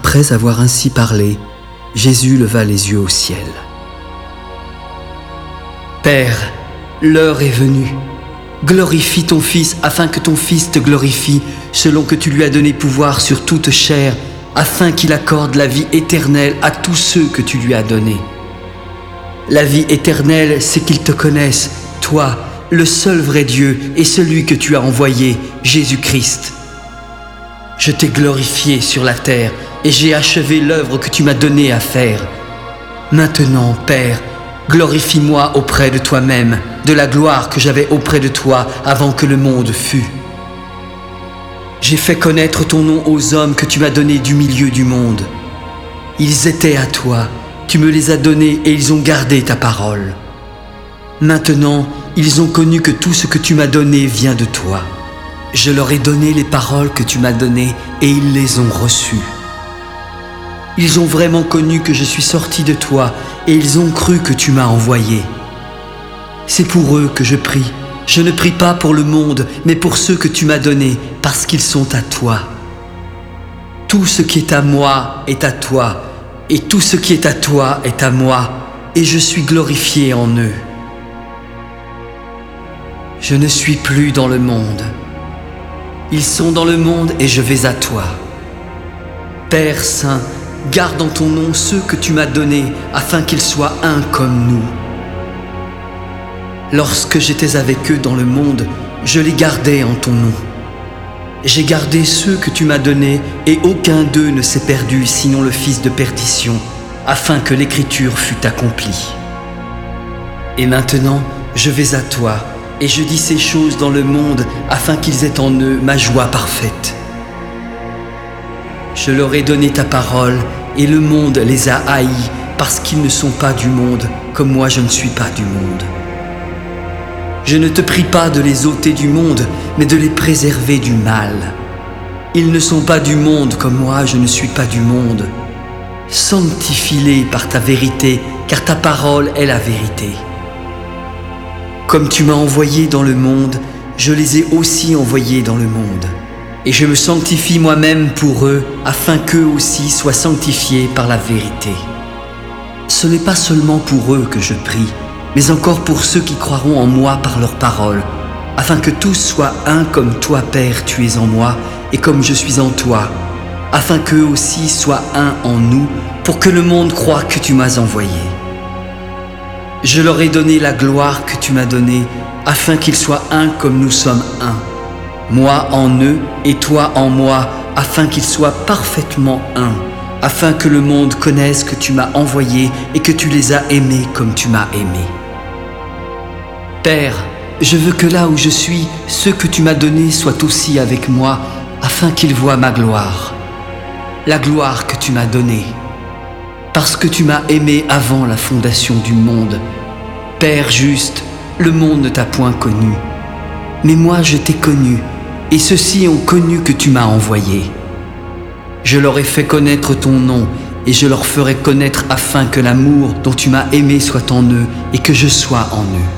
Après avoir ainsi parlé, Jésus leva les yeux au ciel. Père, l'heure est venue. Glorifie ton Fils afin que ton Fils te glorifie selon que tu lui as donné pouvoir sur toute chair, afin qu'il accorde la vie éternelle à tous ceux que tu lui as donnés. La vie éternelle, c'est qu'ils te connaissent, toi, le seul vrai Dieu et celui que tu as envoyé, Jésus-Christ. Je t'ai glorifié sur la terre et j'ai achevé l'œuvre que tu m'as donnée à faire. Maintenant, Père, glorifie-moi auprès de toi-même, de la gloire que j'avais auprès de toi avant que le monde fût. J'ai fait connaître ton nom aux hommes que tu m'as donnés du milieu du monde. Ils étaient à toi, tu me les as donnés et ils ont gardé ta parole. Maintenant, ils ont connu que tout ce que tu m'as donné vient de toi. Je leur ai donné les paroles que tu m'as données et ils les ont reçues. Ils ont vraiment connu que je suis sorti de toi et ils ont cru que tu m'as envoyé. C'est pour eux que je prie. Je ne prie pas pour le monde, mais pour ceux que tu m'as donnés, parce qu'ils sont à toi. Tout ce qui est à moi est à toi, et tout ce qui est à toi est à moi, et je suis glorifié en eux. Je ne suis plus dans le monde. Ils sont dans le monde et je vais à toi. Père Saint, garde en ton nom ceux que tu m'as donnés afin qu'ils soient un comme nous. Lorsque j'étais avec eux dans le monde, je les gardais en ton nom. J'ai gardé ceux que tu m'as donnés et aucun d'eux ne s'est perdu sinon le fils de perdition, afin que l'écriture fût accomplie. Et maintenant, je vais à toi et je dis ces choses dans le monde afin qu'ils aient en eux ma joie parfaite. Je leur ai donné ta parole et le monde les a haïs parce qu'ils ne sont pas du monde comme moi je ne suis pas du monde. Je ne te prie pas de les ôter du monde, mais de les préserver du mal. Ils ne sont pas du monde comme moi je ne suis pas du monde. Sanctifie-les par ta vérité, car ta parole est la vérité. Comme tu m'as envoyé dans le monde, je les ai aussi envoyés dans le monde. Et je me sanctifie moi-même pour eux, afin qu'eux aussi soient sanctifiés par la vérité. Ce n'est pas seulement pour eux que je prie, mais encore pour ceux qui croiront en moi par leur parole, afin que tous soient un comme toi, Père, tu es en moi, et comme je suis en toi, afin qu'eux aussi soient un en nous, pour que le monde croie que tu m'as envoyé. Je leur ai donné la gloire que tu m'as donnée, afin qu'ils soient un comme nous sommes un. Moi en eux et toi en moi, afin qu'ils soient parfaitement un, afin que le monde connaisse que tu m'as envoyé et que tu les as aimés comme tu m'as aimé. Père, je veux que là où je suis, ceux que tu m'as donnés soient aussi avec moi, afin qu'ils voient ma gloire, la gloire que tu m'as donnée parce que tu m'as aimé avant la fondation du monde. Père juste, le monde ne t'a point connu. Mais moi je t'ai connu, et ceux-ci ont connu que tu m'as envoyé. Je leur ai fait connaître ton nom, et je leur ferai connaître afin que l'amour dont tu m'as aimé soit en eux, et que je sois en eux.